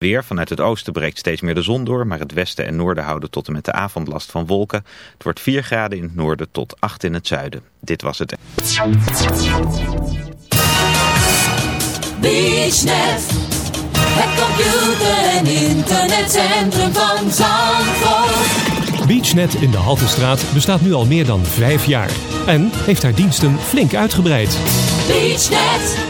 Weer vanuit het oosten breekt steeds meer de zon door, maar het westen en noorden houden tot en met de avond last van wolken. Het wordt 4 graden in het noorden tot 8 in het zuiden. Dit was het. BeachNet, het computer- en internetcentrum van Zandvoort. BeachNet in de Haltestraat bestaat nu al meer dan vijf jaar. En heeft haar diensten flink uitgebreid. BeachNet,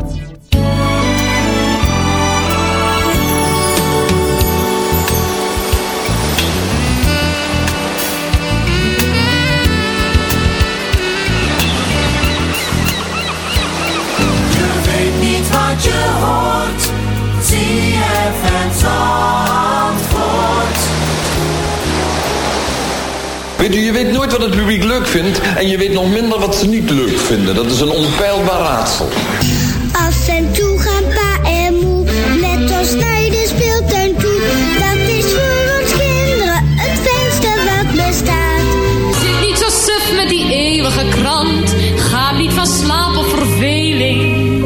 Je weet nooit wat het publiek leuk vindt en je weet nog minder wat ze niet leuk vinden. Dat is een onpeilbaar raadsel. Af en toe gaan pa en moe met ons naar de speeltuin toe. Dat is voor ons kinderen het fijnste wat bestaat. Zit niet zo suf met die eeuwige krant. Ga niet van slaap of verveling.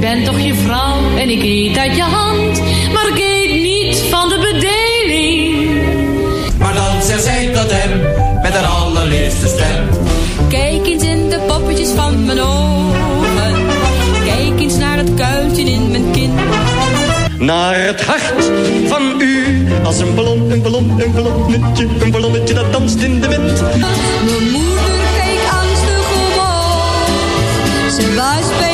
Ben toch je vrouw en ik eet uit je hand. Maar ik eet niet van de bedeling. Maar dan zegt zij tot hem stem. Kijk eens in de poppetjes van mijn ogen. Kijk eens naar het kuiltje in mijn kin. Naar het hart van u. Als een ballon, een ballon, een ballonnetje. Een ballonnetje dat danst in de wind. Mijn moeder keek angstig omhoog. Ze was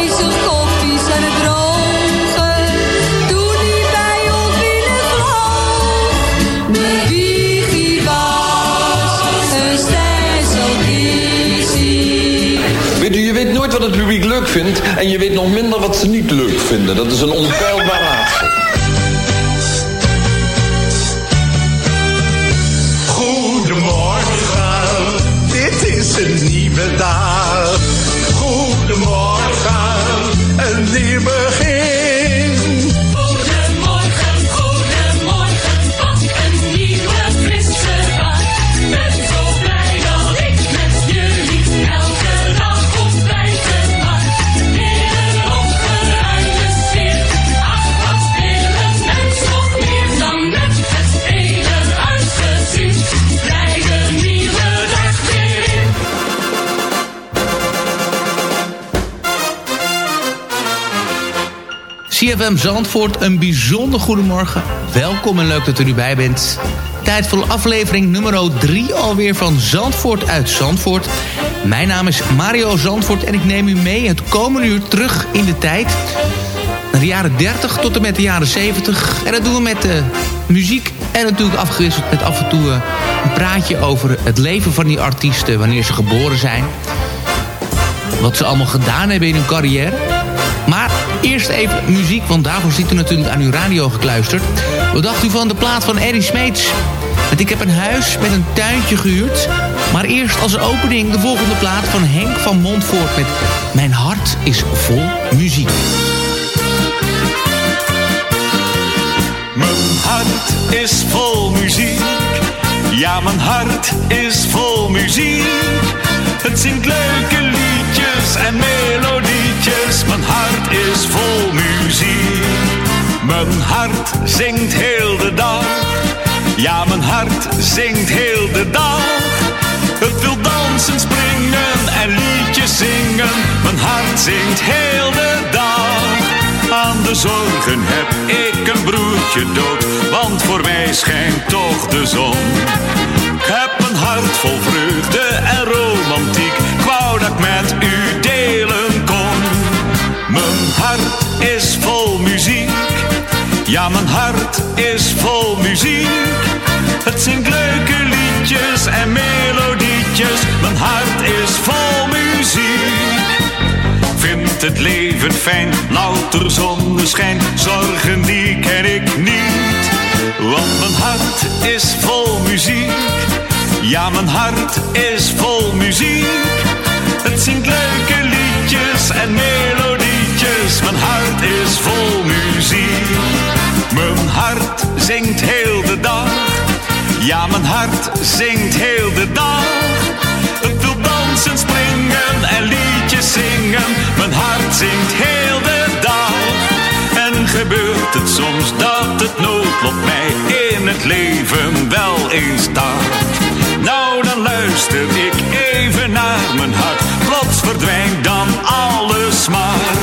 en je weet nog minder wat ze niet leuk vinden. Dat is een onpeilbaar raadsel. Goedemorgen, dit is een nieuwe dag. Goedemorgen, een nieuw. CFM Zandvoort, een bijzonder goedemorgen. Welkom en leuk dat u erbij bent. Tijd voor aflevering nummer 3 alweer van Zandvoort uit Zandvoort. Mijn naam is Mario Zandvoort en ik neem u mee het komende uur terug in de tijd. Naar de jaren 30 tot en met de jaren 70. En dat doen we met de muziek en natuurlijk afgewisseld met af en toe eh, een praatje over het leven van die artiesten... wanneer ze geboren zijn. Wat ze allemaal gedaan hebben in hun carrière. Eerst even muziek, want daarvoor zit u natuurlijk aan uw radio gekluisterd. Wat dacht u van de plaat van Eddie Smeets? Want ik heb een huis met een tuintje gehuurd. Maar eerst als opening de volgende plaat van Henk van Montvoort met Mijn hart is vol muziek. Mijn hart is vol muziek. Ja, mijn hart is vol muziek. Het zingt leuke liedjes en melodietjes. Mijn hart is vol muziek. Mijn hart zingt heel de dag. Ja, mijn hart zingt heel de dag. Het wil dansen, springen en liedjes zingen. Mijn hart zingt heel de dag. Aan de zorgen heb ik een broertje dood, want voor mij schijnt toch de zon. Ik heb een hart vol vreugde en romantiek, ik wou dat ik met u delen kon. Mijn hart is vol muziek, ja mijn hart is vol muziek. Het zingt leuke liedjes en melodietjes, mijn hart is vol muziek. Vindt het leven fijn, louter zonneschijn, zorgen die ken ik niet. Want mijn hart is vol muziek, ja mijn hart is vol muziek. Het zingt leuke liedjes en melodietjes, mijn hart is vol muziek. Mijn hart zingt heel de dag, ja mijn hart zingt heel de dag. Het wil dansen, springen en liedjes zingen. Mijn hart zingt heel de dag. Gebeurt het soms dat het noodlot mij in het leven wel eens staat. Nou, dan luister ik even naar mijn hart. Plots verdwijnt dan alles maar.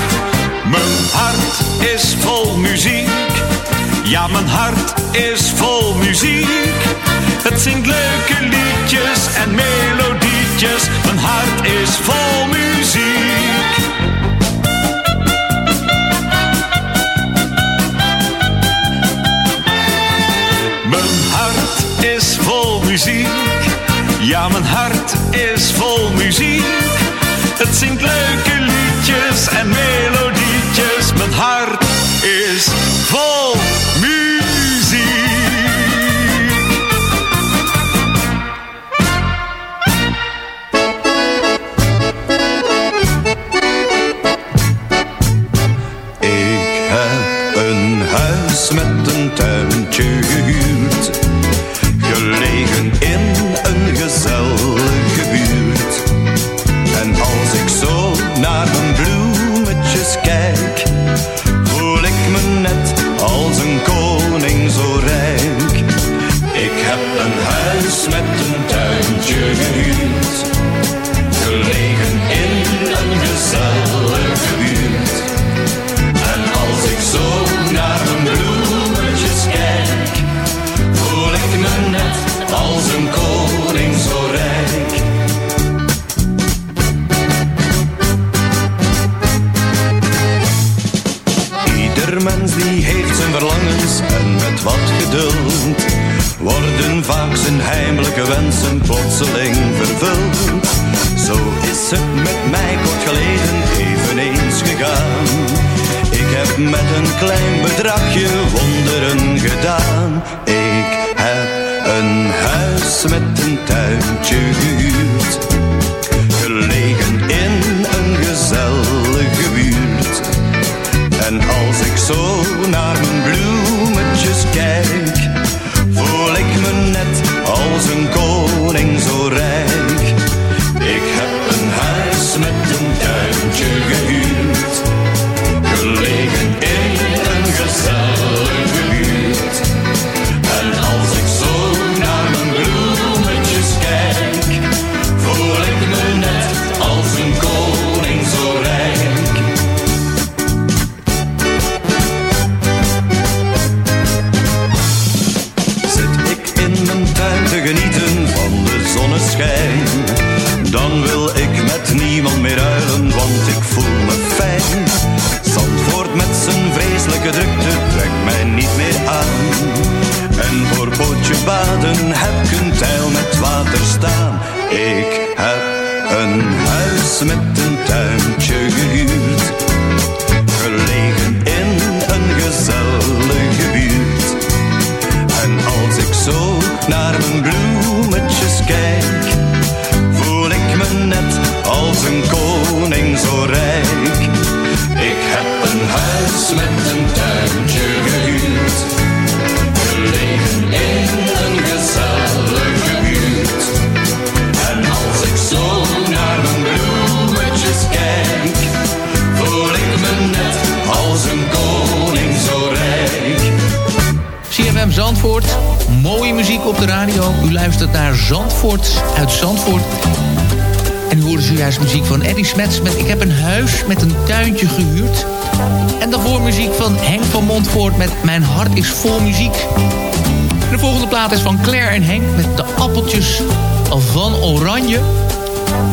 Mijn hart is vol muziek. Ja, mijn hart is vol muziek. Het zingt leuke liedjes en melodietjes. Mijn hart is vol muziek. Ja, mijn hart is vol muziek. Het zingt leuke liedjes en melodietjes. En voor pootje baden heb ik een tijl met water staan. Ik heb een huis met een tuintje gehuurd op de radio. U luistert naar Zandvoort uit Zandvoort. En u hoorde zojuist muziek van Eddie Smets met Ik heb een huis met een tuintje gehuurd. En daarvoor muziek van Henk van Montvoort met Mijn hart is vol muziek. De volgende plaat is van Claire en Henk met De appeltjes van Oranje.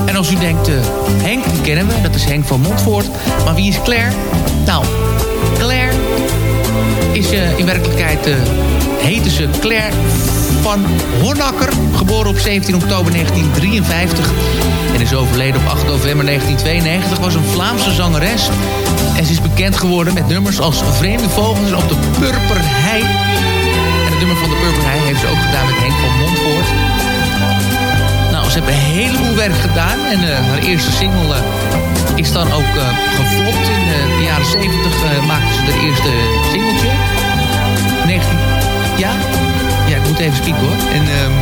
En als u denkt, eh, Henk, die kennen we, dat is Henk van Montvoort. Maar wie is Claire? Nou, Claire is eh, in werkelijkheid, uh, ze Claire van. Geboren op 17 oktober 1953 en is overleden op 8 november 1992. Was een Vlaamse zangeres. En ze is bekend geworden met nummers als Vreemde Vogels op de Purperhei. En het nummer van de Purperhei heeft ze ook gedaan met Henk van Montvoort. Nou, ze hebben een heleboel werk gedaan. En uh, haar eerste single uh, is dan ook uh. In de jaren 70 maakte ze haar eerste singeltje. 19... Ja? Moet even spieken hoor. En um,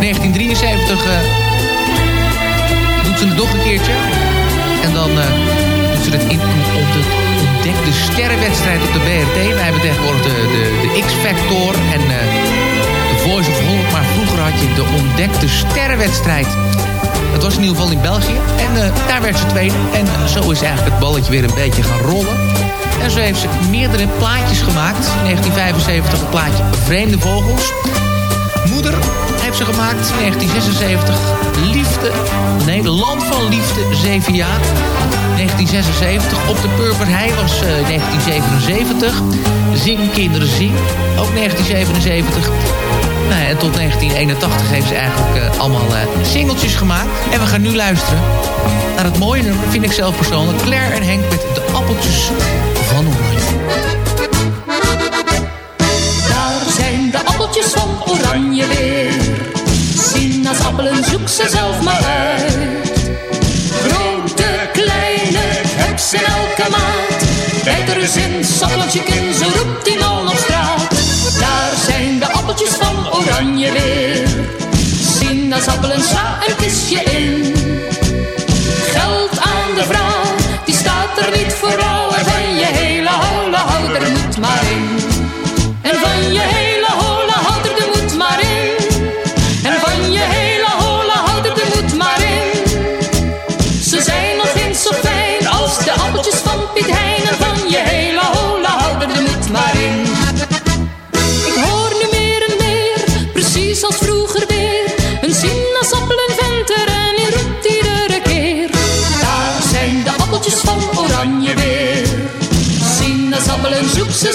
1973 doet ze het nog een keertje. En dan doet ze het in op de ontdekte sterrenwedstrijd op de BRT. Wij hebben tegenwoordig de, de, de X-Factor en de Voice of Holland. Maar vroeger had je de ontdekte sterrenwedstrijd. Dat was in ieder geval in België. En uh, daar werd ze tweede. En zo is eigenlijk het balletje weer een beetje gaan rollen. En zo heeft ze meerdere plaatjes gemaakt. In 1975 het plaatje Vreemde Vogels. Moeder heeft ze gemaakt. 1976 Liefde. Nee, Land van Liefde, 7 jaar. 1976 Op de Purperhei was uh, 1977. Zing Kinderen Zing. Ook 1977. Nou en tot 1981 heeft ze eigenlijk uh, allemaal uh, singeltjes gemaakt. En we gaan nu luisteren naar het mooie nummer, vind ik zelf persoonlijk. Claire en Henk met de appeltjes van Oranje. Daar zijn de appeltjes van Oranje weer. Sinaasappelen, zoek ze zelf maar uit. Grote, kleine, ze in elke maat. Bijt er eens in, sappeltje kin, zo roept die man op straat. Daar zijn de appeltjes van Oranje weer. Sinaasappelen, sla een kistje in.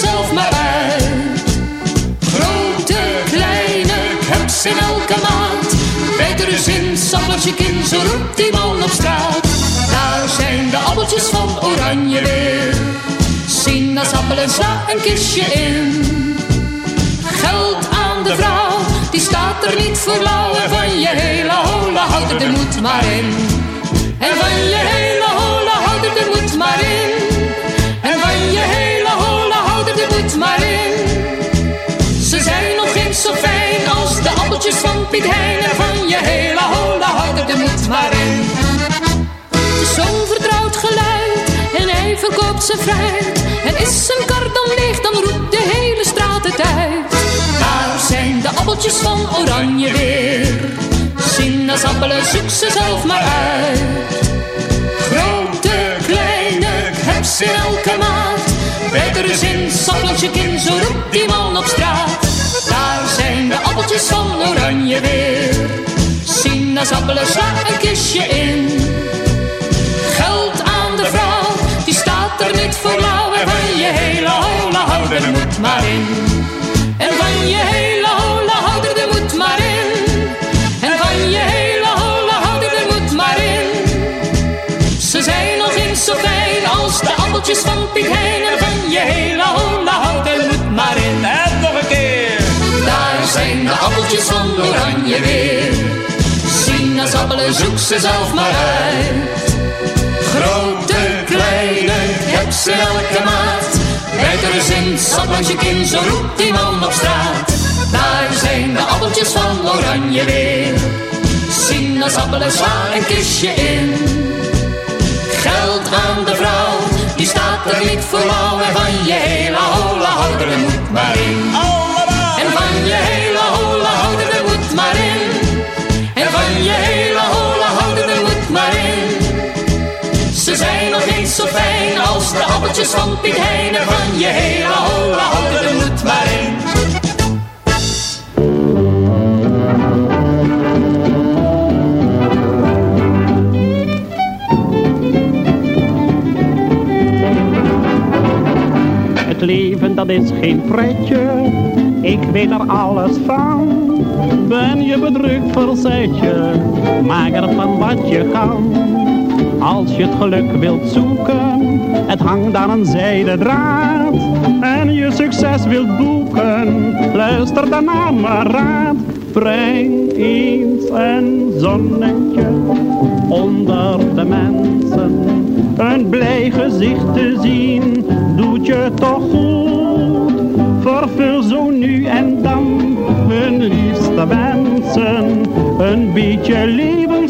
Sinaasappelen, zoek ze zelf maar uit. Grote, kleine, ze in elke maat. Bijt er eens in, sappeltje kin, zo roept die man op straat. Daar zijn de appeltjes van Oranje weer. Sinaasappelen, sla een kistje in. Geld aan de vrouw, die staat er niet voor lauw. En van je hele holle houder de moet maar in. En van je hele holle houder de moet maar in. Appeltjes van Piet van je hele holle houder de moet maar in. Zo'n vertrouwd geluid en hij verkoopt zijn fruit. En is zijn kar dan leeg, dan roept de hele straat het uit. Daar zijn de appeltjes van Oranje weer. Sinaasappelen, zoek ze zelf maar uit. Grote, kleine, heb ze elke maat. Bijt er eens in, sappeltje kin, zo roept die man op straat. Zijn de appeltjes van Oranje weer. Sinaasappelen, sla een kistje in. Geld aan de vrouw, die staat er niet voor lauw. En van je hele holle houder moet maar in. En van je hele holle houder er moet maar in. En van je hele holle houder er moet maar in. Ze zijn nog eens zo fijn als de appeltjes van Piet. En van je hele appeltjes van Oranje weer. Sinaasappelen, zoek ze zelf maar uit. Grote, kleine, heb ze elke maat. Bijt er eens in, sap langs je kin, zo roept die man op straat. Daar zijn de appeltjes van Oranje weer. Sinaasappelen, sla een kistje in. Geld aan de vrouw, die staat er niet voor lauw. En van je hele houder moet maar in. Appeltjes van Piet Hein van je hele holle holle, er moet maar. Het leven dat is geen pretje, ik weet er alles van. Ben je bedrukt, verzet je, maak er van wat je kan. Als je het geluk wilt zoeken, het hangt aan een zijden draad. En je succes wilt boeken, luister dan naar mijn raad. Breng eens een zonnetje onder de mensen. Een blij gezicht te zien, doet je toch goed. Vervul zo nu en dan hun liefste wensen. Een beetje schenkt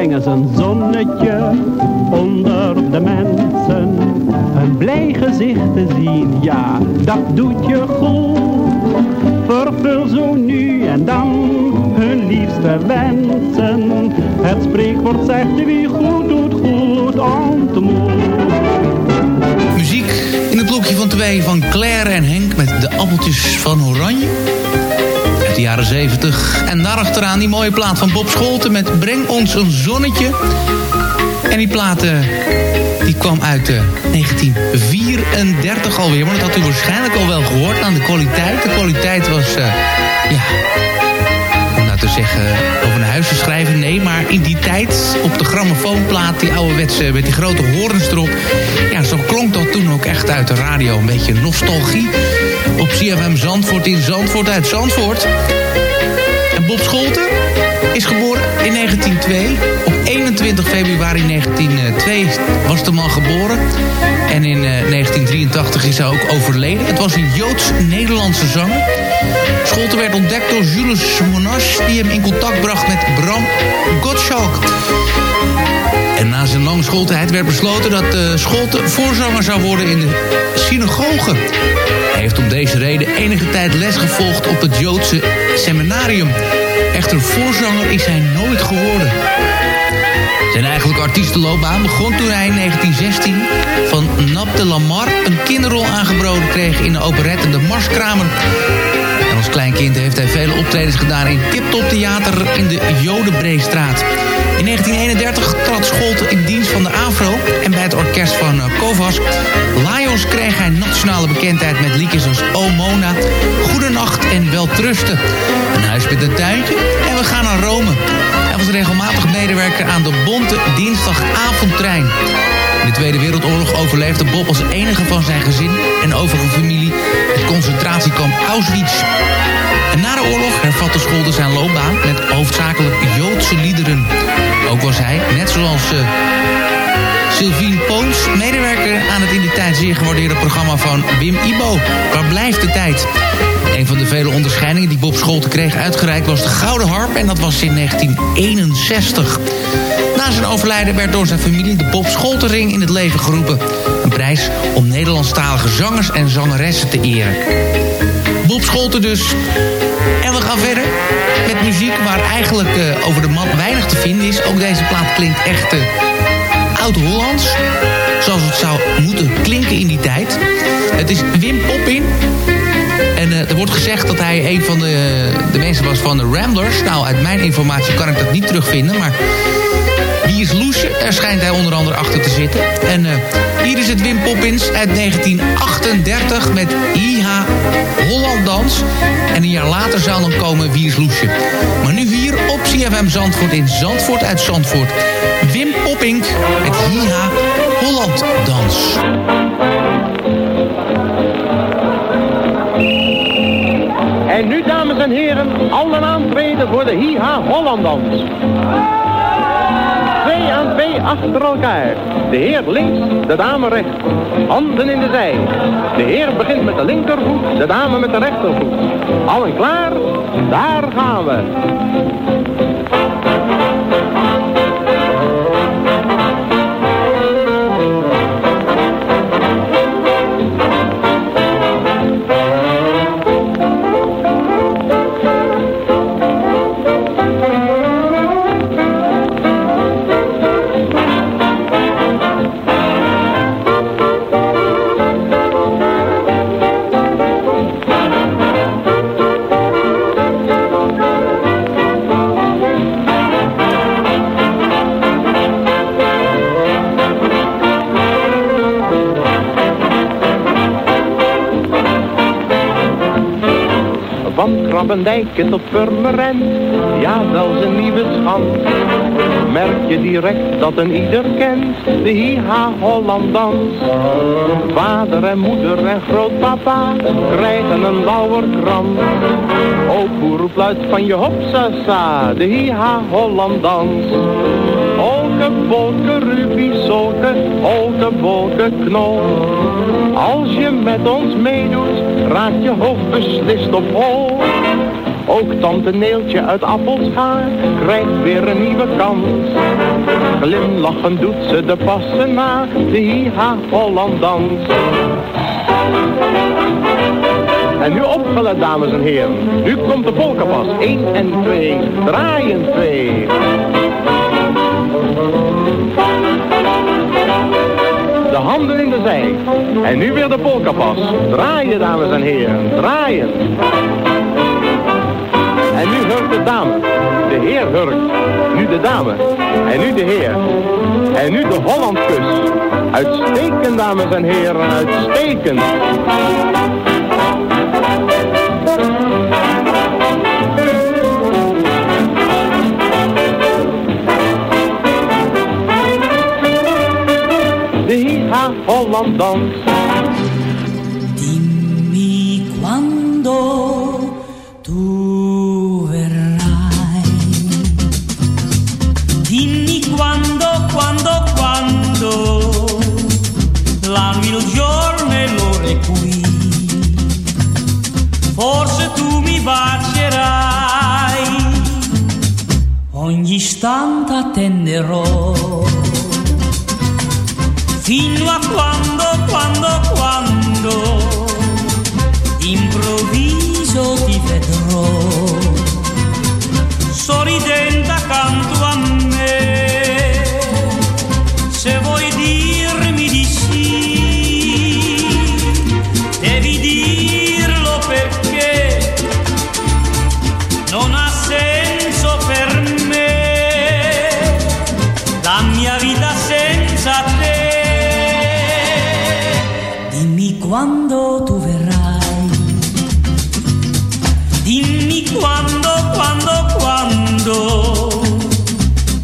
Toe breng eens een zonnetje onder de mensen. Een blij gezicht te zien, ja, dat doet je goed. Vervul zo nu en dan hun liefste wensen. Het spreekwoord zegt wie goed doet, goed ontmoet. Muziek in het blokje van twee van Claire en Henk met de appeltjes van Oranje. De jaren 70. En daarachteraan die mooie plaat van Bob Scholten met Breng ons een zonnetje. En die plaat eh, die kwam uit eh, 1934 alweer. Maar dat had u waarschijnlijk al wel gehoord aan de kwaliteit. De kwaliteit was, eh, ja, te zeggen, over een huis te schrijven. Nee, maar in die tijd op de grammofoonplaat, die ouderwetse met die grote horens erop. Ja, zo klonk dat toen ook echt uit de radio. Een beetje nostalgie. Op CFM Zandvoort in Zandvoort uit Zandvoort. En Bob Scholten is geboren in 1902. Op 21 februari 1902 was de man geboren. En in eh, 1983 is hij ook overleden. Het was een Joods-Nederlandse zanger. Scholten werd ontdekt door Jules Monash... die hem in contact bracht met Bram Gottschalk. En na zijn lange schooltijd werd besloten dat uh, Scholten voorzanger zou worden in de synagoge. Hij heeft om deze reden enige tijd les gevolgd op het Joodse seminarium. Echter voorzanger is hij nooit geworden. Zijn eigenlijke artiestenloopbaan begon toen hij in 1916 van Nap de Lamar een kinderrol aangeboden kreeg in de operette De Marskramer. En als klein kind heeft hij vele optredens gedaan in Tiptop Theater in de Jodenbreestraat. In 1931 trad Scholten in dienst van de AVRO en bij het orkest van eh, Kovas. Lajos kreeg hij nationale bekendheid met liedjes als O Mona, Goedenacht en Weltrusten. Een huis met een tuintje en we gaan naar Rome. Hij was regelmatig medewerker aan de Bonte Dinsdagavondtrein. In de Tweede Wereldoorlog overleefde Bob als enige van zijn gezin en overige familie het concentratiekamp Auschwitz. En na de oorlog hervatte Scholten zijn loopbaan met hoofdzakelijk Joodse liederen. Ook was hij, net zoals uh, Sylvie Poons, medewerker aan het in die tijd zeer gewaardeerde programma van Wim Ibo. Waar blijft de tijd? Een van de vele onderscheidingen die Bob Scholten kreeg uitgereikt was de Gouden Harp en dat was in 1961. Na zijn overlijden werd door zijn familie de Bob Scholtenring in het leven geroepen. Een prijs om Nederlandstalige zangers en zangeressen te eren. Bob Scholten dus. En we gaan verder met muziek waar eigenlijk eh, over de man weinig te vinden is. Ook deze plaat klinkt echt eh, oud-Hollands. Zoals het zou moeten klinken in die tijd. Het is Wim Poppin. En eh, er wordt gezegd dat hij een van de, de mensen was van de Ramblers. Nou, uit mijn informatie kan ik dat niet terugvinden, maar... Wie is Loesje? Daar schijnt hij onder andere achter te zitten. En eh, hier is het Wim Poppins uit 1938 met IH Hollanddans. En een jaar later zal dan komen Wie is Loesje. Maar nu hier op CFM Zandvoort in Zandvoort uit Zandvoort. Wim Poppink met IH Hollanddans. En heren, allen aantreden voor de Hiha Hollandans. Twee aan twee achter elkaar. De heer links, de dame rechts. Handen in de zij. De heer begint met de linkervoet, de dame met de rechtervoet. Allen klaar? Daar gaan we. Krabbendijken tot Purmerend, ja zelfs een nieuwe schand. Merk je direct dat een ieder kent, de Hiha Hollandans. Vader en moeder en grootpapa krijgen een lauwerkrans. Ook roept luid van je hopsasa, de Hiha Hollandans. Olke, bolke, ruby, solke, olke, bolke, knol. Als je met ons meedoet, raakt je hoofd beslist op hol. Ook tante Neeltje uit Appelschaar krijgt weer een nieuwe kans. Glimlachend doet ze de passen na, de Hiha Hollandans. En nu opgelet, dames en heren. Nu komt de polkapas. 1 en 2. Draaien 2. De handen in de zij. En nu weer de polkapas. Draaien, dames en heren. Draaien. En nu hurkt de dame. De heer hurkt. Nu de dame. En nu de heer. En nu de Hollandkus. Uitstekend, dames en heren. Uitstekend. De Hiha Hollandans. Dimmi Forse tu mi bacerai, ogni istante attenderò. Fino a quando, quando, quando improvviso ti vedrò sorridente accanto a me.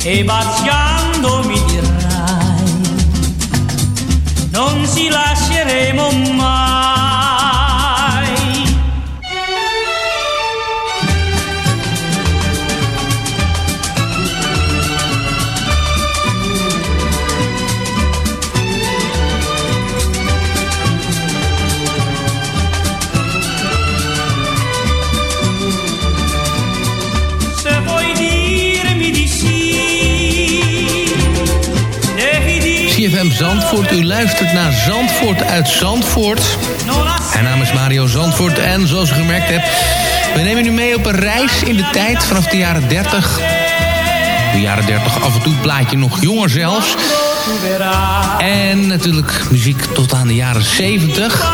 Baciando U luistert naar Zandvoort uit Zandvoort. Mijn naam is Mario Zandvoort en zoals u gemerkt hebt... we nemen u mee op een reis in de tijd vanaf de jaren 30. De jaren 30 af en toe plaatje nog jonger zelfs. En natuurlijk muziek tot aan de jaren 70.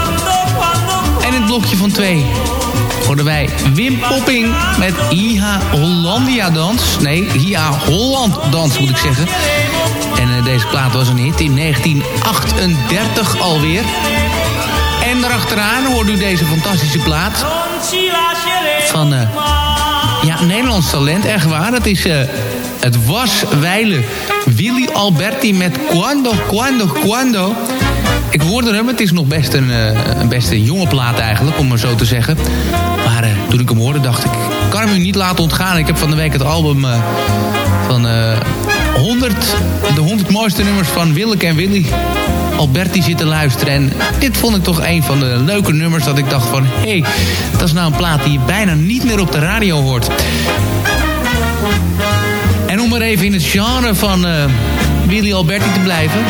En het blokje van twee hoorden wij Wim Popping met Iha Hollandia Dans. Nee, Iha Holland Dans moet ik zeggen. Eh, deze plaat was een hit in 1938 alweer. En daarachteraan hoorde u deze fantastische plaat van... eh, ja, Nederlands talent, echt waar. Dat is... eh, het was wijlen Willy Alberti met Quando, Quando, Quando. Ik hoorde hem, het is nog best een, eh, best een jonge plaat eigenlijk, om maar zo te zeggen. Maar eh, toen ik hem hoorde, dacht ik, ik kan hem u niet laten ontgaan. Ik heb van de week het album eh, van eh 100, de 100 mooiste nummers van Willeke en Willy Alberti zitten luisteren. En dit vond ik toch een van de leuke nummers dat ik dacht van... hé, hey, dat is nou een plaat die je bijna niet meer op de radio hoort. En om maar even in het genre van eh, Willy Alberti te blijven...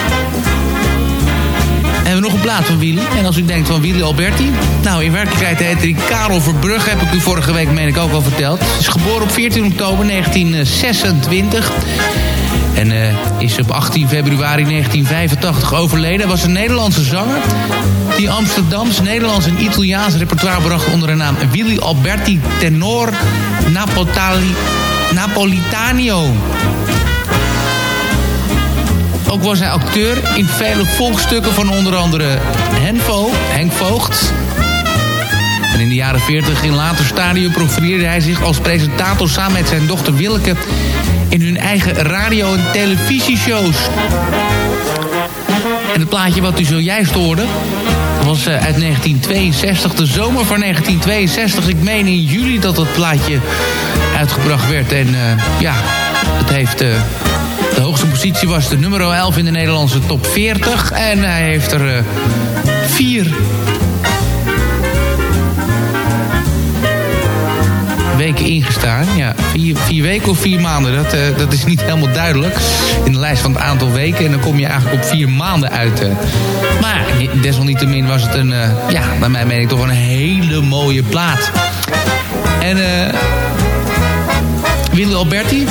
hebben we nog een plaat van Willy. En als u denkt van Willy Alberti... Nou, in werkelijkheid heet hij Karel Verbrugge. Heb ik u vorige week, meen ik, ook al verteld. Hij is geboren op 14 oktober 1926. En eh, is op 18 februari 1985 overleden. Was een Nederlandse zanger... die Amsterdams, Nederlands en Italiaans repertoire bracht... onder de naam Willy Alberti Tenor Napotali, Napolitanio. Ook was hij acteur in vele volkstukken van onder andere Henvo, Henk Voogd. En in de jaren 40 in later stadium profileerde hij zich als presentator samen met zijn dochter Willeke in hun eigen radio- en televisieshows. En het plaatje wat u zojuist hoorde was eh, uit 1962, de zomer van 1962. Ik meen in juli dat dat plaatje uitgebracht werd. En eh, ja, het heeft... eh, de hoogste positie was de nummer 11 in de Nederlandse top 40. En hij heeft er vier weken ingestaan. Ja, vier, vier weken of vier maanden, dat, eh, dat is niet helemaal duidelijk. In de lijst van het aantal weken. En dan kom je eigenlijk op vier maanden uit. eh. Maar desalniettemin was het een, eh, ja, bij mij meen ik toch een hele mooie plaat. En eh Willy Alberti.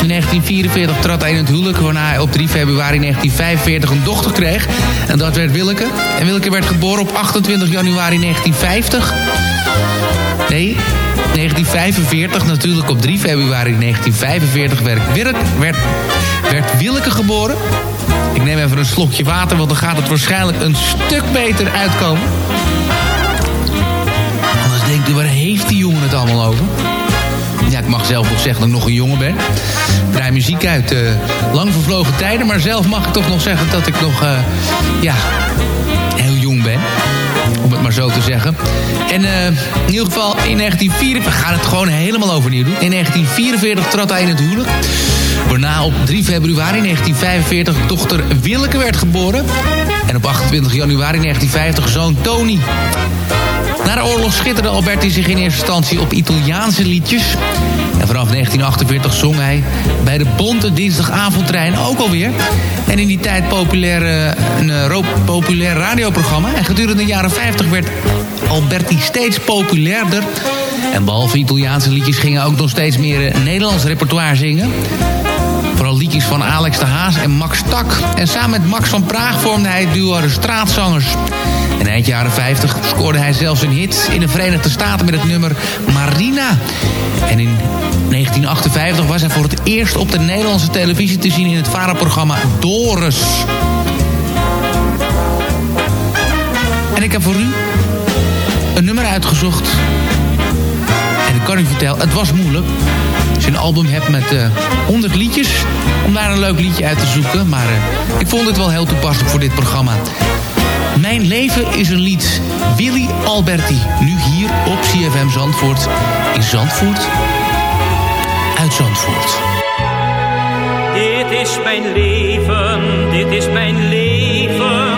In 1944 trad hij in het huwelijk, waarna hij op 3 februari 1945 een dochter kreeg. En dat werd Willeke. En Willeke werd geboren op 28 januari 1950. Nee, 1945 natuurlijk op 3 februari 1945 werd, werd, werd Willeke geboren. Ik neem even een slokje water, want dan gaat het waarschijnlijk een stuk beter uitkomen. Anders denkt u, waar heeft die jongen het allemaal over? Ja, ik mag zelf nog zeggen dat ik nog een jongen ben. Ik draai muziek uit eh, lang vervlogen tijden. Maar zelf mag ik toch nog zeggen dat ik nog, eh, ja, heel jong ben. Zo te zeggen. En eh, in ieder geval in 1944, we gaan het gewoon helemaal overnieuw doen. In 1944 trad hij in het huwelijk. Waarna op 3 februari 1945 dochter Willeke werd geboren. En op 28 januari 1950 zoon Tony. Na de oorlog schitterde Alberti zich in eerste instantie op Italiaanse liedjes. En vanaf 1948 zong hij bij de Bonte Dinsdagavondtrein ook alweer. En in die tijd populair, eh, een eh, populair radioprogramma. En gedurende de jaren 50 werd Alberti steeds populairder. En behalve Italiaanse liedjes gingen ook nog steeds meer eh, Nederlands repertoire zingen. Vooral liedjes van Alex de Haas en Max Tak. En samen met Max van Praag vormde hij het duo de Straatzangers. En eind jaren 50 scoorde hij zelfs een hit in de Verenigde Staten met het nummer Marina. En in 1958 was hij voor het eerst op de Nederlandse televisie te zien in het varenprogramma Doris. En ik heb voor u een nummer uitgezocht. En ik kan u vertellen, het was moeilijk. Een album hebt met eh 100 liedjes, om daar een leuk liedje uit te zoeken. Maar eh, ik vond het wel heel toepasselijk voor dit programma. Mijn leven is een lied. Willy Alberti. Nu hier op CFM Zandvoort. In Zandvoort. Uit Zandvoort. Dit is mijn leven, dit is mijn leven,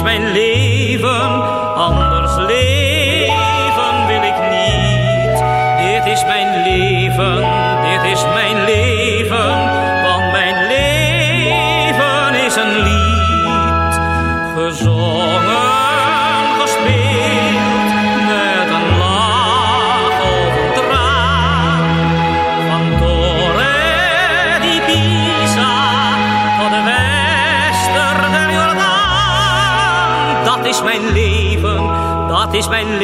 is mijn leven, anders leven wil ik niet. Dit is mijn leven, dit is mijn leven, want mijn leven is een lied. Gezongen, dat is mijn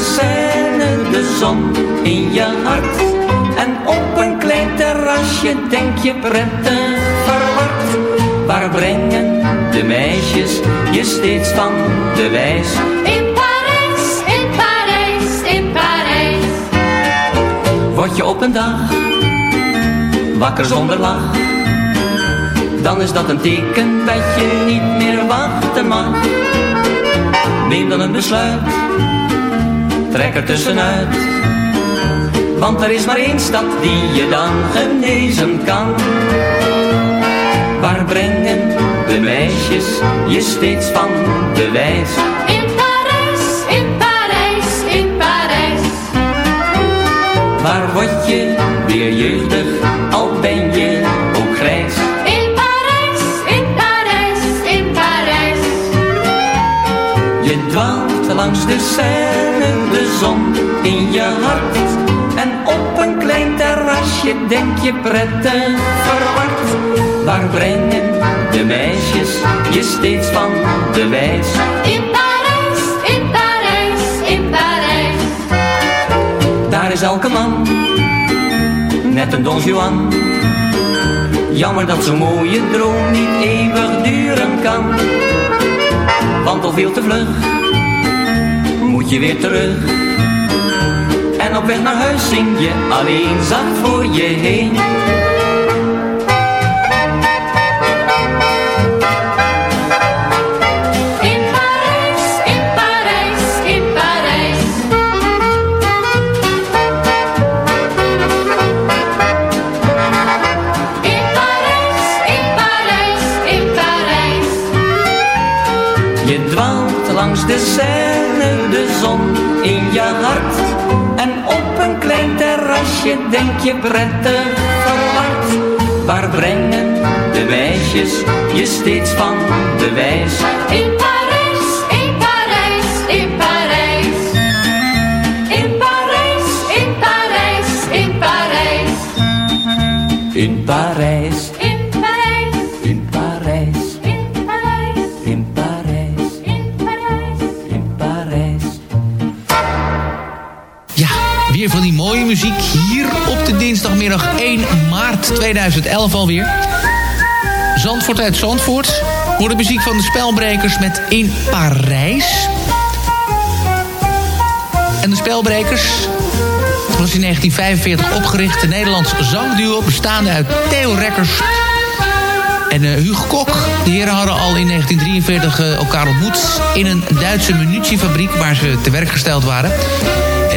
Seine, de zon in je hart. En op een klein terrasje denk je prettig verward. Waar brengen de meisjes je steeds van de wijs? In Parijs, in Parijs, in Parijs. Word je op een dag wakker zonder lach? Dan is dat een teken dat je niet meer wachten mag. Neem dan een besluit, trek er tussenuit. Want er is maar één stad die je dan genezen kan. Waar brengen de meisjes je steeds van de wijs? In Parijs, in Parijs, in Parijs. Waar word je weer jeugdig, al ben je ook grijs? In Parijs, in Parijs, in Parijs. Je dwaalt langs de Seine, de zon in je hart. En op een klein terrasje denk je prettig verward. Waar brengen de meisjes je steeds van de wijs? In Parijs, in Parijs, in Parijs. Daar is elke man, net een Don Juan. Jammer dat zo'n mooie droom niet eeuwig duren kan. Want al veel te vlug, je weer terug. En op weg naar huis zing je alleen zacht voor je heen. In je hart. En op een klein terrasje denk je prettig verward. Waar brengen de meisjes je steeds van de wijs? In Parijs, in Parijs, in Parijs. In Parijs, in Parijs, in Parijs. In Parijs, muziek hier op de dinsdagmiddag 1 maart 2011 alweer. Zandvoort uit Zandvoort. Voor de muziek van de Spelbrekers met In Parijs. En de Spelbrekers was in 1945 opgericht. Een Nederlands zangduo bestaande uit Theo Rekkers en eh, Hugo Kok. De heren hadden al in 1943 eh, elkaar ontmoet... in een Duitse munitiefabriek waar ze te werk gesteld waren.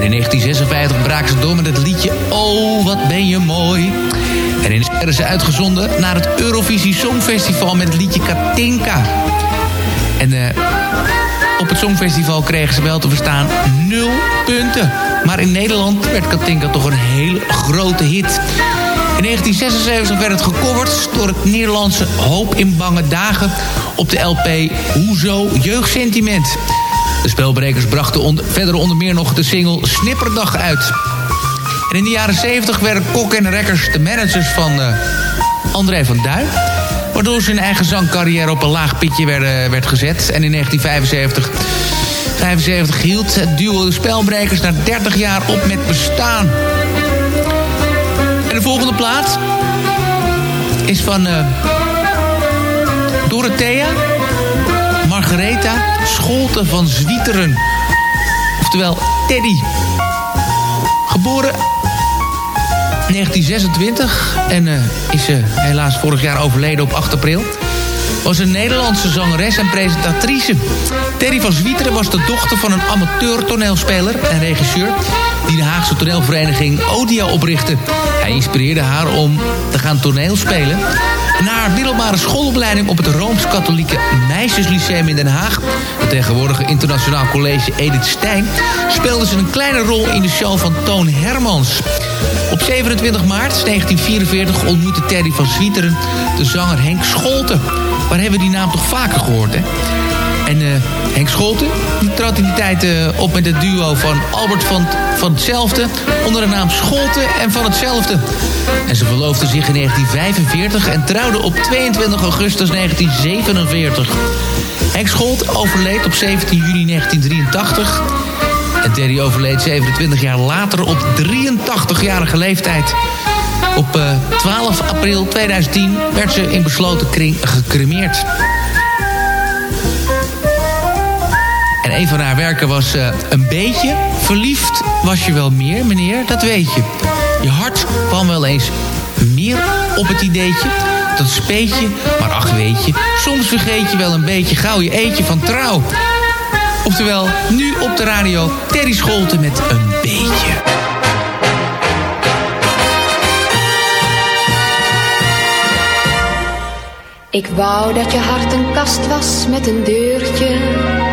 In 1956 braken ze door met het liedje Oh, wat ben je mooi. En in werden ze uitgezonden naar het Eurovisie Songfestival met het liedje Katinka. En eh, op het Songfestival kregen ze wel te verstaan nul punten. Maar in Nederland werd Katinka toch een hele grote hit. In 1976 werd het gecoverd door het Nederlandse Hoop in Bange Dagen... op de LP Hoezo Jeugdsentiment. De spelbrekers brachten verder onder meer nog de single Snipperdag uit. En in de jaren 70 werden Kok en Rekkers de managers van eh, André van Duin... waardoor zijn eigen zangcarrière op een laag pitje werd, eh, werd gezet. En in 1975 75 hield het duo de Spelbrekers na 30 jaar op met bestaan. En de volgende plaat is van eh Dorothea Margaretha Scholte van Zwieteren. Oftewel Teddy. Geboren 1926 en eh, is ze helaas vorig jaar overleden op 8 april. Was een Nederlandse zangeres en presentatrice. Terry van Zwieteren was de dochter van een amateur toneelspeler en regisseur... die de Haagse toneelvereniging Odia oprichtte. Hij inspireerde haar om te gaan toneelspelen. Na middelbare schoolopleiding op het Rooms-Katholieke Meisjeslyceum in Den Haag... het tegenwoordige internationaal college Edith Stein... speelde ze een kleine rol in de show van Toon Hermans. Op 27 maart 1944 ontmoette Terry van Zwieteren de zanger Henk Scholten. Waar hebben we die naam toch vaker gehoord, hè? En eh, Henk Scholten die trad in die tijd eh, op met het duo van Albert van, van Hetzelfde... onder de naam Scholten en Van Hetzelfde. En ze verloofden zich in 1945 en trouwden op 22 augustus 1947. Henk Scholten overleed op 17 juni 1983... En Terry overleed 27 jaar later op 83-jarige leeftijd. Op eh, 12 april 2010 werd ze in besloten kring gecremeerd. En een van haar werken was eh, een beetje. Verliefd was je wel meer, meneer, dat weet je. Je hart kwam wel eens meer op het ideetje. Dat speetje, maar ach weet je. Soms vergeet je wel een beetje gauw je eetje van trouw. Oftewel, nu op de radio Terry Scholten met een beetje. Ik wou dat je hart een kast was met een deurtje.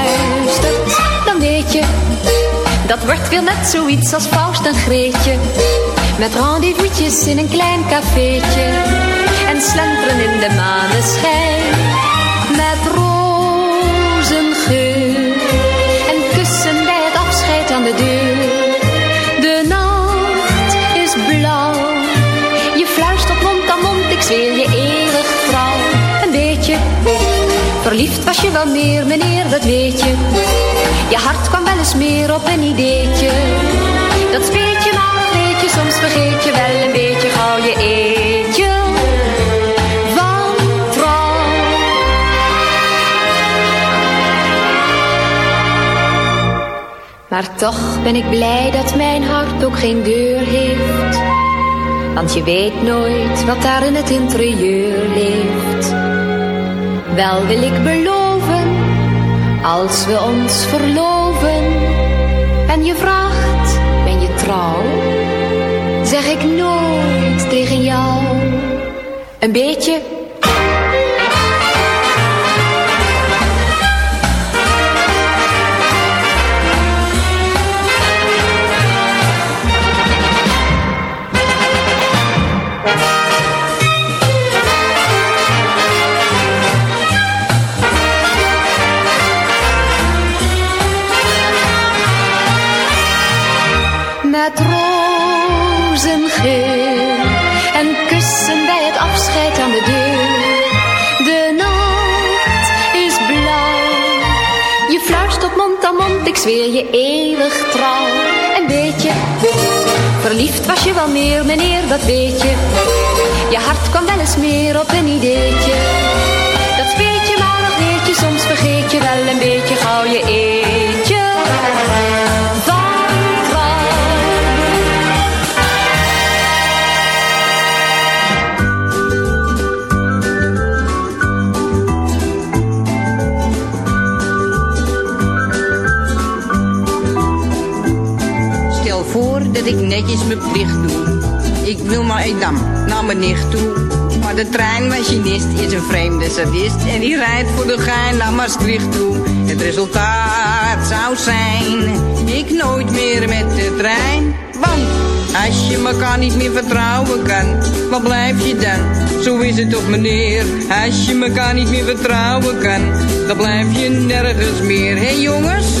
Dat wordt weer net zoiets als Faust en Greetje. Met rendezvous'tjes in een klein cafeetje. En slenteren in de maneschijn. Met rozengeur. Was je wel meer, meneer, dat weet je. Je hart kwam wel eens meer op een ideetje. Dat speet je maar, dat weet je, soms vergeet je wel een beetje gauw je eetje. Van trouw. Maar toch ben ik blij dat mijn hart ook geen deur heeft. Want je weet nooit wat daar in het interieur leeft. Wel wil ik beloven, als we ons verloven. En je vraagt, ben je trouw? Zeg ik nooit tegen jou. Een beetje zweer je eeuwig trouw. En weet je, verliefd was je wel meer, meneer, dat weet je. Je hart kwam wel eens meer op een ideetje. Dat weet je, maar dat weet je, soms vergeet je wel een beetje gauw je eetje. Dat ik netjes mijn plicht doe. Ik wil naar Edam, naar mijn nicht toe. Maar de treinmachinist is een vreemde sadist. En die rijdt voor de gein naar Maastricht toe. Het resultaat zou zijn, ik nooit meer met de trein. Want als je elkaar niet meer vertrouwen kan, wat blijf je dan? Zo is het toch meneer, als je elkaar niet meer vertrouwen kan, dan blijf je nergens meer. Hé hey jongens?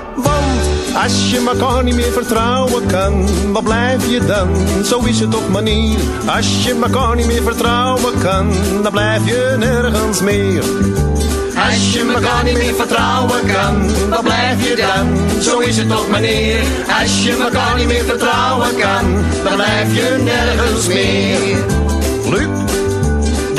Als je elkaar niet meer vertrouwen kan, wat blijf je dan? Zo is het toch manier. Als je elkaar niet meer vertrouwen kan, dan blijf je nergens meer. Als je elkaar niet meer vertrouwen kan, wat blijf je dan? Zo is het toch meneer. Als je elkaar niet meer vertrouwen kan, dan blijf je nergens meer.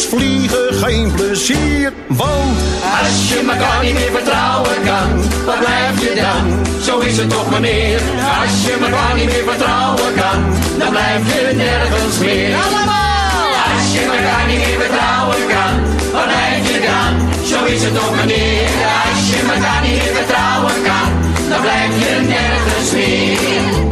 vliegen geen plezier, want Als je elkaar niet meer vertrouwen kan, wat blijf je dan? Zo is het toch meneer. Als je elkaar niet meer vertrouwen kan, dan blijf je nergens meer. Allemaal! Als je elkaar niet meer vertrouwen kan, wat blijf je dan? Zo is het toch meneer. Als je elkaar niet meer vertrouwen kan, dan blijf je nergens meer.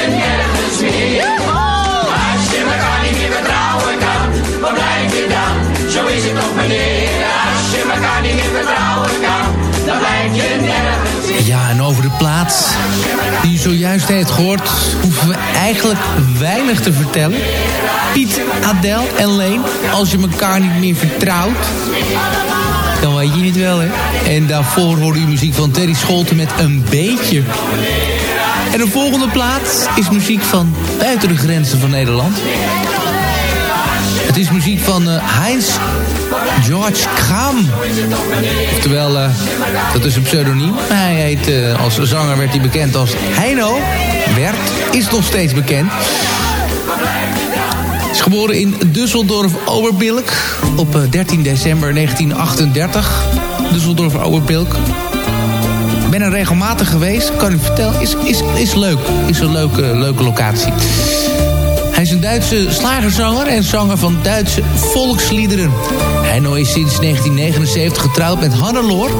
Als je elkaar niet meer vertrouwen dan je nergens. Ja, en over de plaats die u zojuist heeft gehoord... hoeven we eigenlijk weinig te vertellen. Piet, Adel en Leen, als je elkaar niet meer vertrouwt. dan weet je het wel, hè. En daarvoor hoorde u muziek van Terry Scholten met Een Beetje. En de volgende plaat is muziek van buiten de grenzen van Nederland. Het is muziek van uh, Heinz George Kram. Oftewel, uh, dat is een pseudoniem. Hij heet, uh, als zanger werd hij bekend als Heino. Werd, is nog steeds bekend. Is geboren in Düsseldorf-Oberbilk op 13 december 1938. Düsseldorf-Oberbilk. ben er regelmatig geweest, kan u vertellen. Is, is, is leuk. Is een leuke, leuke locatie. Hij is een Duitse slagerzanger en zanger van Duitse volksliederen. Heino is sinds 1979 getrouwd met Hannelore.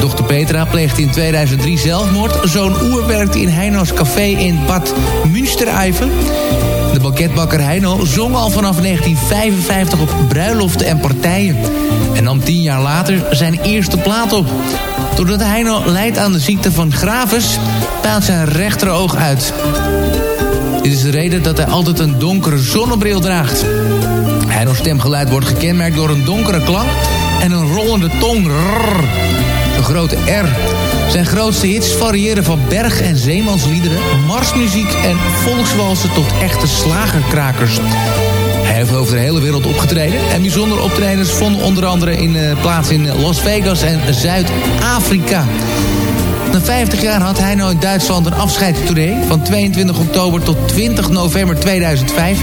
Dochter Petra pleegde in 2003 zelfmoord. Zoon Oer werkte in Heino's café in Bad Münstereifel. De banketbakker Heino zong al vanaf 1955 op bruiloften en partijen. En nam tien jaar later zijn eerste plaat op. Doordat Heino lijdt aan de ziekte van Graves, paalt zijn rechteroog uit. Dit is de reden dat hij altijd een donkere zonnebril draagt. Heino's stemgeluid wordt gekenmerkt door een donkere klank en een rollende tong. Een grote R. Zijn grootste hits variëren van berg- en zeemansliederen, marsmuziek en volkswalsen tot echte slagerkrakers. Hij heeft over de hele wereld opgetreden. En bijzondere optredens vonden onder andere in, uh, plaats in Las Vegas en Zuid-Afrika. Na 50 jaar had hij nou in Duitsland een afscheidstournee... van 22 oktober tot 20 november 2005...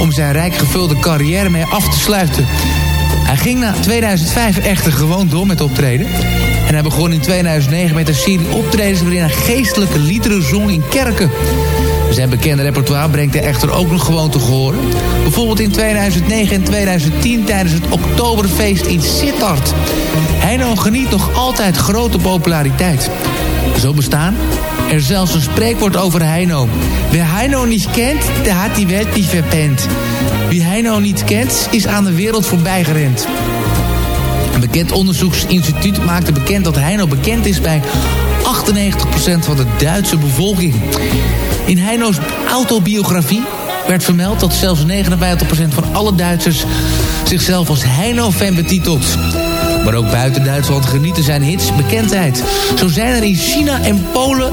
om zijn rijk gevulde carrière mee af te sluiten. Hij ging na 2005 echter gewoon door met optreden. En hij begon in 2009 met een serie optredens... waarin hij geestelijke liederen zong in kerken. Zijn bekende repertoire brengt hij echter ook nog gewoon te horen. Bijvoorbeeld in 2009 en 2010 tijdens het Oktoberfeest in Sittard. Heino geniet nog altijd grote populariteit. Zo bestaan er zelfs een spreekwoord over Heino. Wie Heino niet kent, der had die wet niet verpend. Wie Heino niet kent, is aan de wereld voorbij gerend. Een bekend onderzoeksinstituut maakte bekend dat Heino bekend is bij 98% van de Duitse bevolking. In Heino's autobiografie werd vermeld dat zelfs 59% van alle Duitsers zichzelf als Heino-fan betitelt. Maar ook buiten Duitsland genieten zijn hits bekendheid. Zo zijn er in China en Polen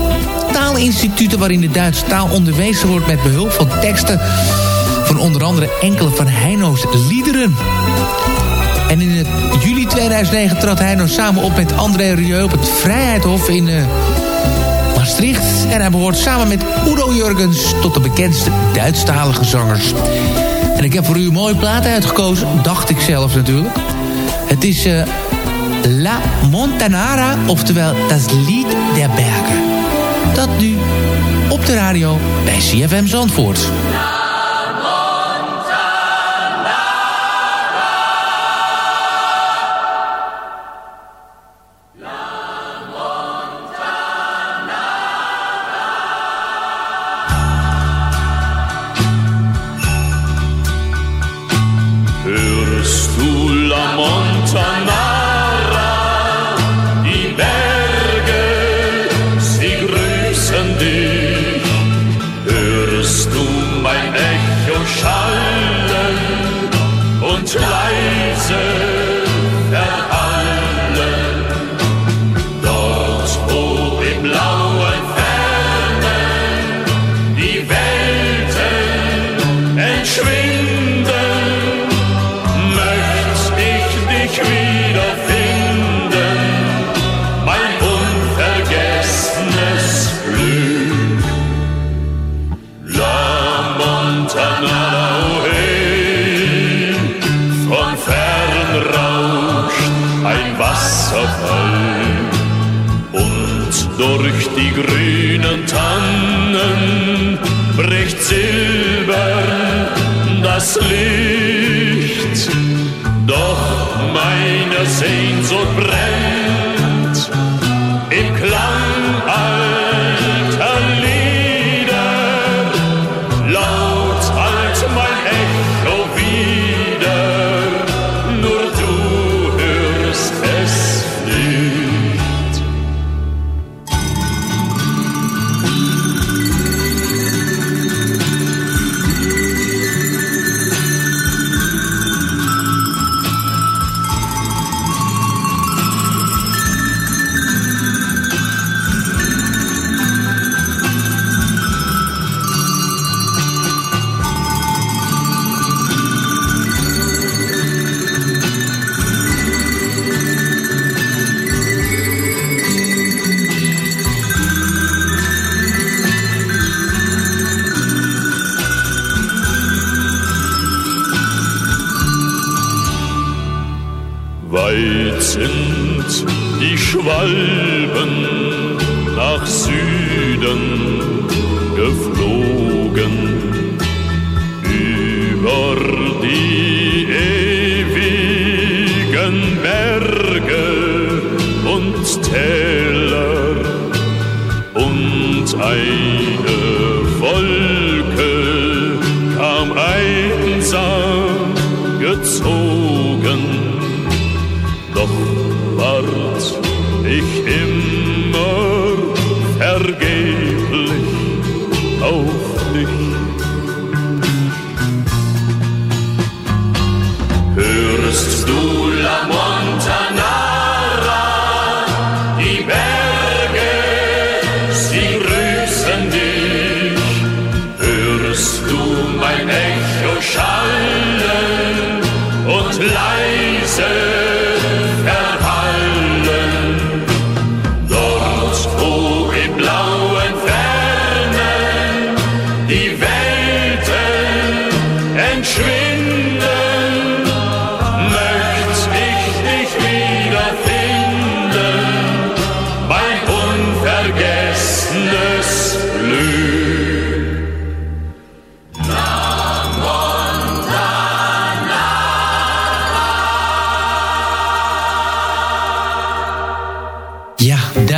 taalinstituten waarin de Duitse taal onderwezen wordt met behulp van teksten van onder andere enkele van Heino's liederen. En in het juli 2009 trad Heino samen op met André Rieu op het Vrijheidhof in uh, Maastricht. En hij behoort samen met Udo Jurgens tot de bekendste Duitsstalige zangers. En ik heb voor u een mooie plaat uitgekozen, dacht ik zelf natuurlijk. Het is uh, La Montanara, oftewel Das Lied der Bergen. Dat nu op de radio bij CFM Zandvoort.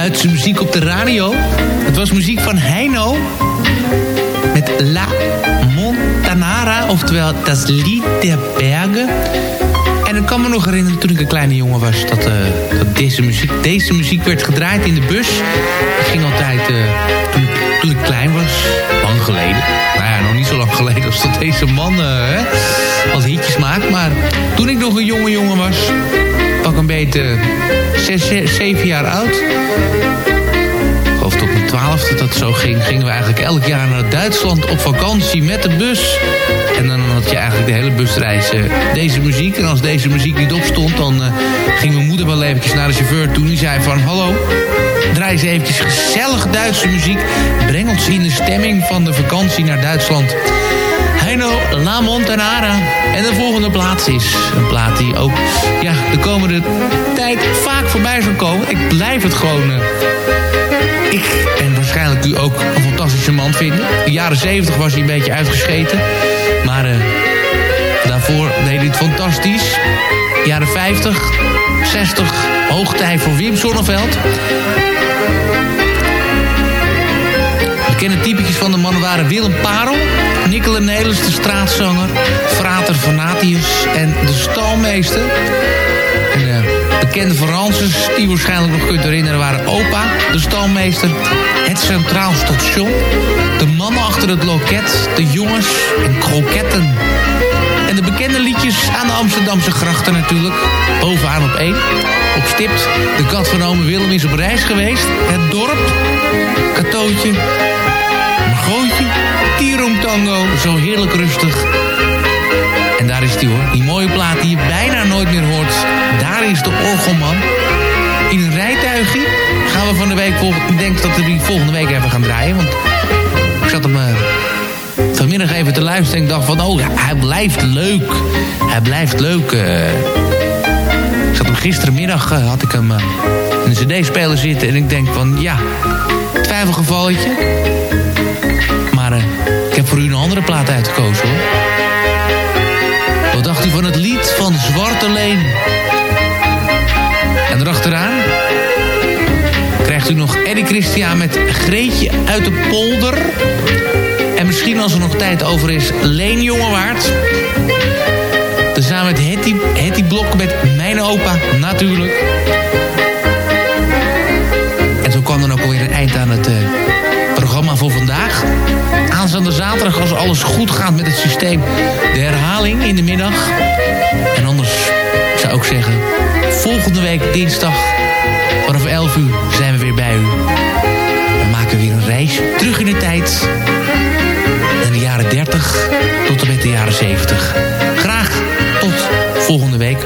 Duitse muziek op de radio. Het was muziek van Heino. Met La Montanara, oftewel Das Lied der Berge. En ik kan me nog herinneren toen ik een kleine jongen was... dat, eh, dat deze, muziek, deze muziek werd gedraaid in de bus. Ik ging altijd, eh, toen, ik- klein was, lang geleden... nou ja, nog niet zo lang geleden als dat deze man hè, als hitjes maakt... maar toen ik nog een jonge jongen was... pak een beetje zes, zes, zeven jaar oud... Geloof tot mijn twaalfde dat zo ging... gingen we eigenlijk elk jaar naar Duitsland op vakantie met de bus. En dan had je eigenlijk de hele busreis eh, deze muziek. En als deze muziek niet opstond, dan eh, ging mijn moeder wel eventjes naar de chauffeur toe. Die zei van, hallo, draai eens eventjes gezellig Duitse muziek. Breng ons in de stemming van de vakantie naar Duitsland. La Montanara. En de volgende plaats is een plaat die ook ja, de komende tijd vaak voorbij zal komen. Ik blijf het gewoon... eh, ik en waarschijnlijk u ook een fantastische man vinden. In de jaren 70 was hij een beetje uitgescheten. Maar eh, daarvoor deed hij het fantastisch. Jaren 50, 60, hoogtij voor Wim Sonneveld. Bekende typetjes van de mannen waren Willem Parel... Nicola Nelis, de straatzanger... Frater Vanatius en de stalmeester. En eh, bekende Franses die waarschijnlijk nog kunt herinneren... waren Opa, de stalmeester... Het Centraal Station... De mannen achter het loket... De jongens en kroketten... En de bekende liedjes aan de Amsterdamse grachten natuurlijk. Bovenaan op één. Op stipt. De kat van ome Willem is op reis geweest. Het dorp. Katootje. Zo heerlijk rustig. En daar is die hoor. Die mooie plaat die je bijna nooit meer hoort. Daar is de orgelman. In een rijtuigje gaan we van de week... Ik denk dat we die volgende week even gaan draaien. Want ik zat hem... eh, vanmiddag even te luisteren. En ik dacht van, oh, hij blijft leuk. Hij blijft leuk. eh. Ik zat hem gisterenmiddag, eh, had ik hem in de cd-speler zitten. En ik denk van, ja, twijfelgevalletje. Heb voor u een andere plaat uitgekozen, hoor. Wat dacht u van het lied van Zwarte Leen? En erachteraan krijgt u nog Eddie Christian met Greetje uit de polder... En misschien als er nog tijd over is, Leen Jongewaard. Tezamen met Hetty, Hetty Blok met Mijn Opa, natuurlijk. En zo kwam dan ook alweer een eind aan het eh. Zaterdag, als alles goed gaat met het systeem... de herhaling in de middag. En anders zou ik zeggen... volgende week dinsdag vanaf 11 uur zijn we weer bij u. We maken weer een reis terug in de tijd in de jaren 30 tot en met de jaren 70. Graag tot volgende week.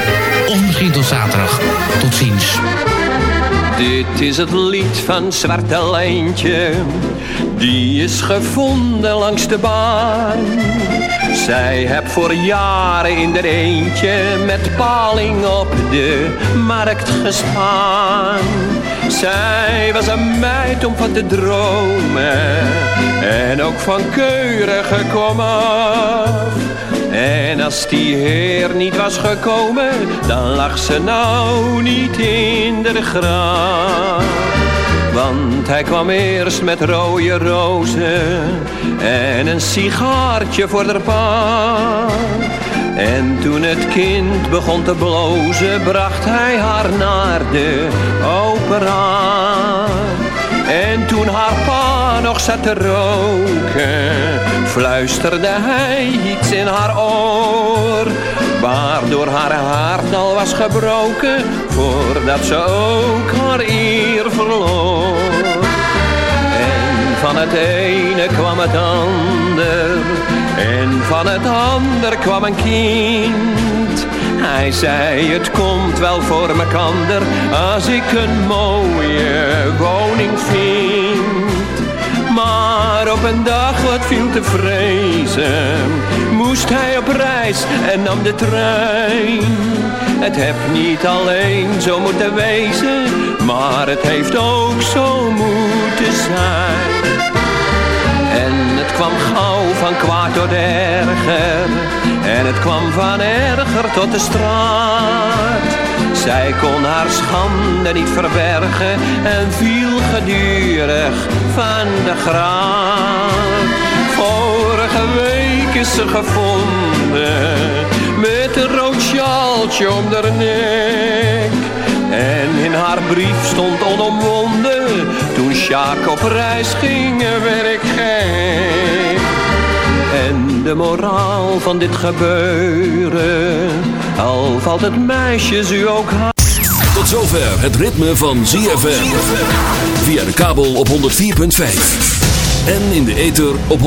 Of misschien tot zaterdag. Tot ziens. Dit is het lied van Zwarte Lijntje, die is gevonden langs de baan. Zij heb voor jaren in de eentje met paling op de markt gestaan. Zij was een meid om van te dromen en ook van keurige komaf. En als die heer niet was gekomen, dan lag ze nou niet in de graf. Want hij kwam eerst met rode rozen en een sigaartje voor de pa. En toen het kind begon te blozen, bracht hij haar naar de opera. En toen haar pa nog zat te roken, fluisterde hij iets in haar oor. Waardoor haar hart al was gebroken, voordat ze ook haar eer verloor. En van het ene kwam het ander, en van het ander kwam een kind. Hij zei het komt wel voor mekander als ik een mooie woning vind. Maar op een dag wat viel te vrezen, moest hij op reis en nam de trein. Het heeft niet alleen zo moeten wezen, maar het heeft ook zo moeten zijn. En het kwam gauw van kwaad tot erger. En het kwam van erger tot de straat. Zij kon haar schande niet verbergen en viel gedurig van de graad. Vorige week is ze gevonden met een rood sjaaltje om haar nek. En in haar brief stond onomwonden, toen Sjaak op reis ging, werd ik gek. En de moraal van dit gebeuren, al valt het meisjes u ook haar. Tot zover het ritme van ZFM. Via de kabel op 104.5. En in de ether op 106.9.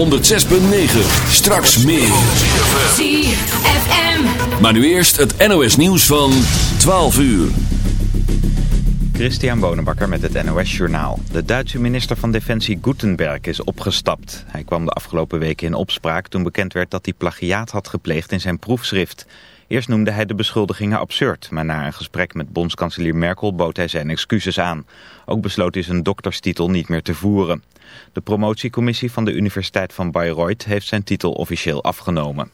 Straks meer. ZFM. Maar nu eerst het NOS nieuws van 12 uur. Christian Bonenbakker met het NOS Journaal. De Duitse minister van Defensie Gutenberg is opgestapt. Hij kwam de afgelopen weken in opspraak toen bekend werd dat hij plagiaat had gepleegd in zijn proefschrift. Eerst noemde hij de beschuldigingen absurd, maar na een gesprek met bondskanselier Merkel bood hij zijn excuses aan. Ook besloot hij zijn dokterstitel niet meer te voeren. De promotiecommissie van de Universiteit van Bayreuth heeft zijn titel officieel afgenomen.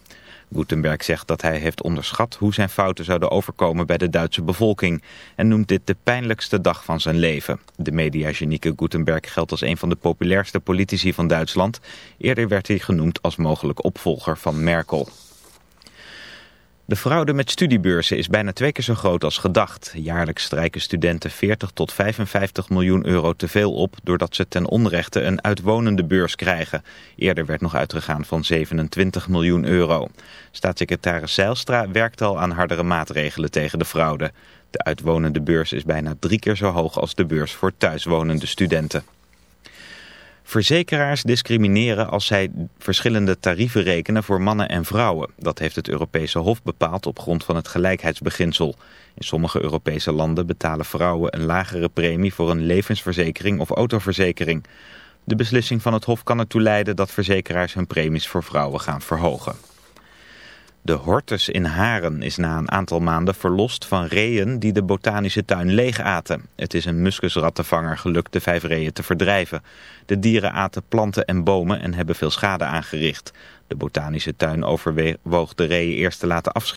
Gutenberg zegt dat hij heeft onderschat hoe zijn fouten zouden overkomen bij de Duitse bevolking en noemt dit de pijnlijkste dag van zijn leven. De mediagenieke Gutenberg geldt als een van de populairste politici van Duitsland. Eerder werd hij genoemd als mogelijk opvolger van Merkel. De fraude met studiebeurzen is bijna twee keer zo groot als gedacht. Jaarlijks strijken studenten 40 tot 55 miljoen euro te veel op... doordat ze ten onrechte een uitwonende beurs krijgen. Eerder werd nog uitgegaan van 27 miljoen euro. Staatssecretaris Zeilstra werkt al aan hardere maatregelen tegen de fraude. De uitwonende beurs is bijna drie keer zo hoog als de beurs voor thuiswonende studenten. Verzekeraars discrimineren als zij verschillende tarieven rekenen voor mannen en vrouwen. Dat heeft het Europese Hof bepaald op grond van het gelijkheidsbeginsel. In sommige Europese landen betalen vrouwen een lagere premie voor een levensverzekering of autoverzekering. De beslissing van het Hof kan ertoe leiden dat verzekeraars hun premies voor vrouwen gaan verhogen. De hortus in Haren is na een aantal maanden verlost van reeën die de botanische tuin leeg aten. Het is een muskusrattenvanger gelukt de vijf reeën te verdrijven. De dieren aten planten en bomen en hebben veel schade aangericht. De botanische tuin overwoog de reeën eerst te laten afschieten.